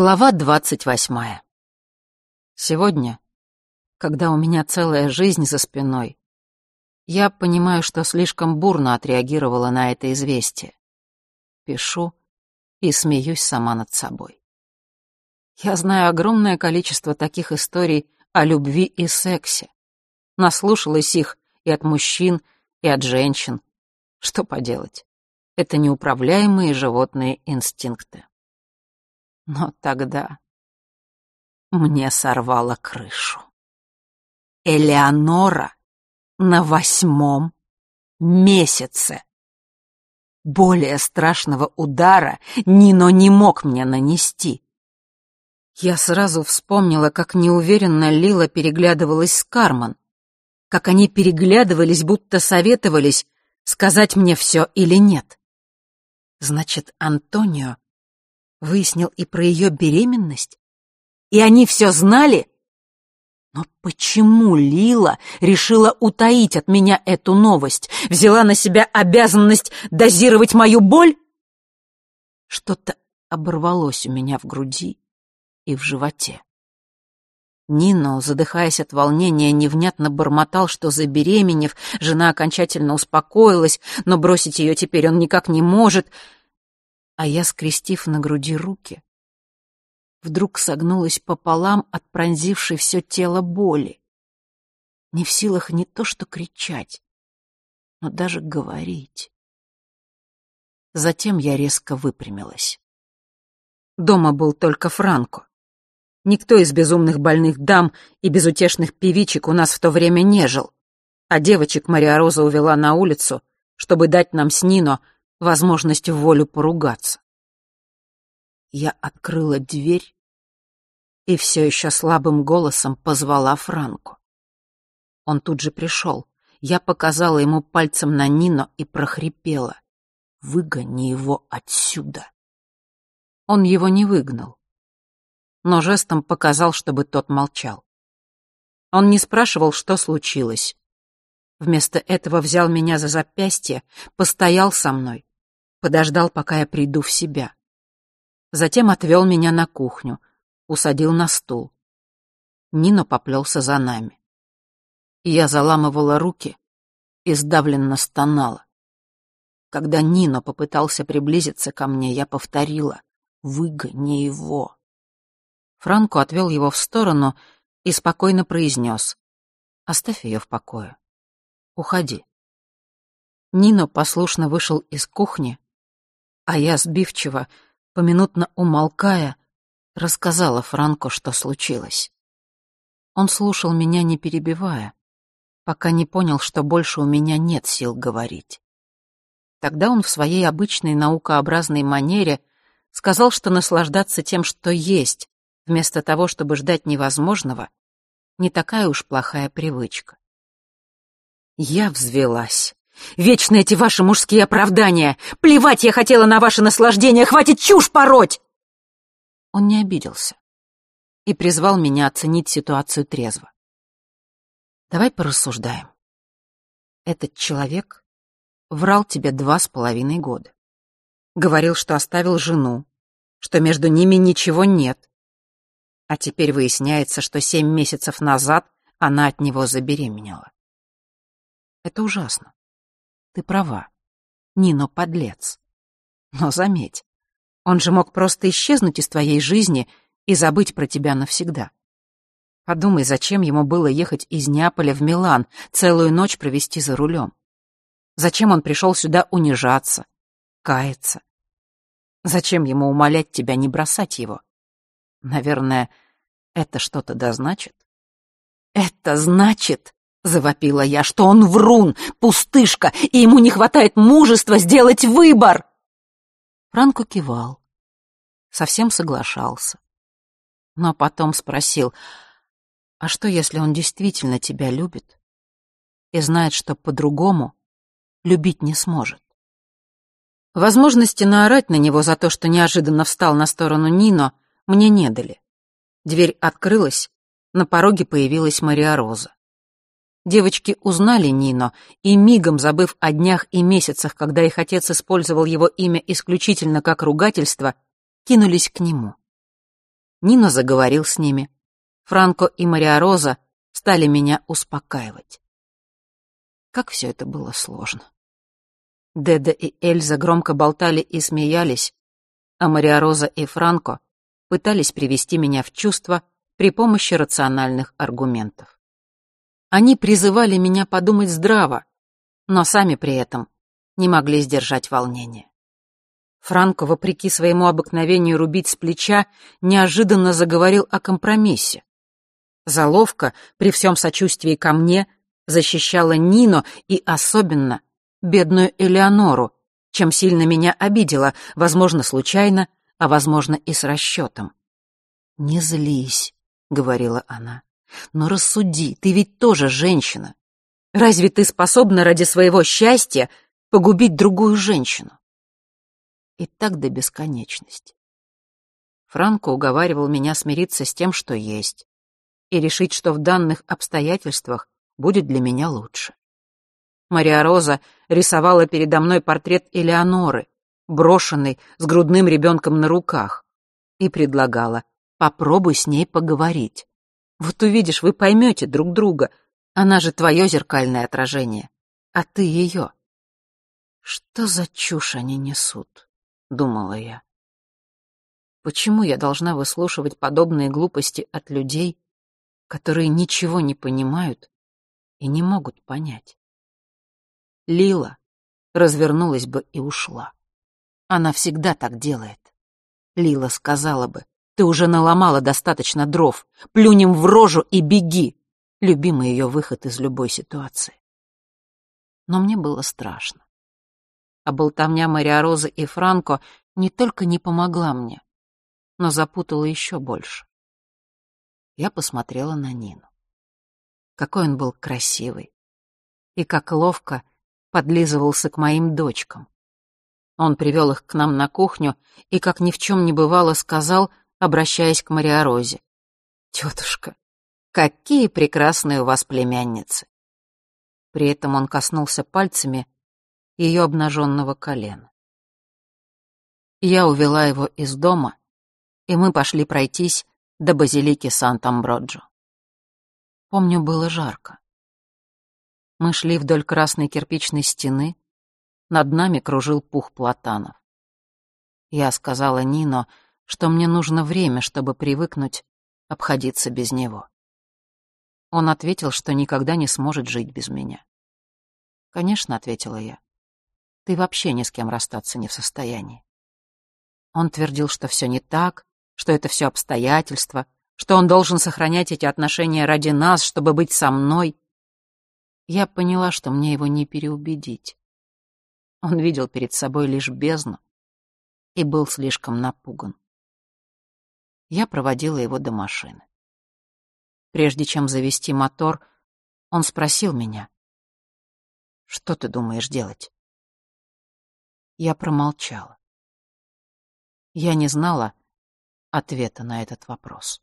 Глава двадцать восьмая. Сегодня, когда у меня целая жизнь за спиной, я понимаю, что слишком бурно отреагировала на это известие. Пишу и смеюсь сама над собой. Я знаю огромное количество таких историй о любви и сексе. Наслушалась их и от мужчин, и от женщин. Что поделать? Это неуправляемые животные инстинкты. Но тогда мне сорвало крышу. Элеонора на восьмом месяце. Более страшного удара Нино не мог мне нанести. Я сразу вспомнила, как неуверенно Лила переглядывалась с Карман, как они переглядывались, будто советовались, сказать мне все или нет. Значит, Антонио Выяснил и про ее беременность? И они все знали? Но почему Лила решила утаить от меня эту новость? Взяла на себя обязанность дозировать мою боль? Что-то оборвалось у меня в груди и в животе. Нино, задыхаясь от волнения, невнятно бормотал, что забеременев, жена окончательно успокоилась, но бросить ее теперь он никак не может — а я, скрестив на груди руки, вдруг согнулась пополам от пронзившей все тело боли. Не в силах не то что кричать, но даже говорить. Затем я резко выпрямилась. Дома был только Франко. Никто из безумных больных дам и безутешных певичек у нас в то время не жил, а девочек Мария Роза увела на улицу, чтобы дать нам с Нино возможность в волю поругаться. Я открыла дверь и все еще слабым голосом позвала Франку. Он тут же пришел. Я показала ему пальцем на Нино и прохрипела. «Выгони его отсюда!» Он его не выгнал, но жестом показал, чтобы тот молчал. Он не спрашивал, что случилось. Вместо этого взял меня за запястье, постоял со мной, подождал, пока я приду в себя. Затем отвел меня на кухню, усадил на стул. Нино поплелся за нами. Я заламывала руки и сдавленно стонала. Когда Нино попытался приблизиться ко мне, я повторила «Выгони его». Франко отвел его в сторону и спокойно произнес «Оставь ее в покое. Уходи». Нино послушно вышел из кухни, а я сбивчиво, поминутно умолкая, рассказала Франко, что случилось. Он слушал меня, не перебивая, пока не понял, что больше у меня нет сил говорить. Тогда он в своей обычной наукообразной манере сказал, что наслаждаться тем, что есть, вместо того, чтобы ждать невозможного, не такая уж плохая привычка. Я взвелась. Вечно эти ваши мужские оправдания. Плевать я хотела на ваше наслаждение, хватит чушь пороть!» Он не обиделся и призвал меня оценить ситуацию трезво. «Давай порассуждаем. Этот человек врал тебе два с половиной года. Говорил, что оставил жену, что между ними ничего нет. А теперь выясняется, что семь месяцев назад она от него забеременела. Это ужасно. Ты права. Нино подлец. Но заметь, он же мог просто исчезнуть из твоей жизни и забыть про тебя навсегда. Подумай, зачем ему было ехать из Неаполя в Милан, целую ночь провести за рулем? Зачем он пришел сюда унижаться, каяться? Зачем ему умолять тебя не бросать его? Наверное, это что-то да значит? Это значит, — завопила я, — что он врун, пустышка, и ему не хватает мужества сделать выбор. Франко кивал, совсем соглашался. Но потом спросил, а что, если он действительно тебя любит и знает, что по-другому любить не сможет? Возможности наорать на него за то, что неожиданно встал на сторону Нино, мне не дали. Дверь открылась, на пороге появилась Мария Роза. Девочки узнали Нино и, мигом забыв о днях и месяцах, когда их отец использовал его имя исключительно как ругательство, кинулись к нему. Нино заговорил с ними. Франко и Мария Роза стали меня успокаивать. Как все это было сложно. Деда и Эльза громко болтали и смеялись, а Мария Роза и Франко пытались привести меня в чувство при помощи рациональных аргументов. Они призывали меня подумать здраво, но сами при этом не могли сдержать волнение. Франко, вопреки своему обыкновению рубить с плеча, неожиданно заговорил о компромиссе. Заловка, при всем сочувствии ко мне, защищала Нино и особенно бедную Элеонору, чем сильно меня обидела, возможно, случайно, а, возможно, и с расчетом. «Не злись», — говорила она, — «но рассуди, ты ведь тоже женщина. Разве ты способна ради своего счастья погубить другую женщину?» И так до бесконечности. Франко уговаривал меня смириться с тем, что есть, и решить, что в данных обстоятельствах будет для меня лучше. Мария Роза рисовала передо мной портрет Элеоноры, брошенной с грудным ребенком на руках, и предлагала «попробуй с ней поговорить. Вот увидишь, вы поймете друг друга. Она же твое зеркальное отражение, а ты ее». «Что за чушь они несут?» — думала я. «Почему я должна выслушивать подобные глупости от людей, которые ничего не понимают и не могут понять?» Лила развернулась бы и ушла. Она всегда так делает. Лила сказала бы, ты уже наломала достаточно дров, плюнем в рожу и беги. Любимый ее выход из любой ситуации. Но мне было страшно. А болтовня Мария Розы и Франко не только не помогла мне, но запутала еще больше. Я посмотрела на Нину. Какой он был красивый. И как ловко подлизывался к моим дочкам. Он привел их к нам на кухню и, как ни в чем не бывало, сказал, обращаясь к Мариорозе. «Тетушка, какие прекрасные у вас племянницы!» При этом он коснулся пальцами ее обнаженного колена. Я увела его из дома, и мы пошли пройтись до базилики Сант-Амброджо. Помню, было жарко. Мы шли вдоль красной кирпичной стены. Над нами кружил пух платанов. Я сказала Нино, что мне нужно время, чтобы привыкнуть обходиться без него. Он ответил, что никогда не сможет жить без меня. «Конечно», — ответила я. «Ты вообще ни с кем расстаться не в состоянии». Он твердил, что все не так, что это все обстоятельства, что он должен сохранять эти отношения ради нас, чтобы быть со мной. Я поняла, что мне его не переубедить. Он видел перед собой лишь бездну и был слишком напуган. Я проводила его до машины. Прежде чем завести мотор, он спросил меня, «Что ты думаешь делать?» Я промолчала. Я не знала ответа на этот вопрос.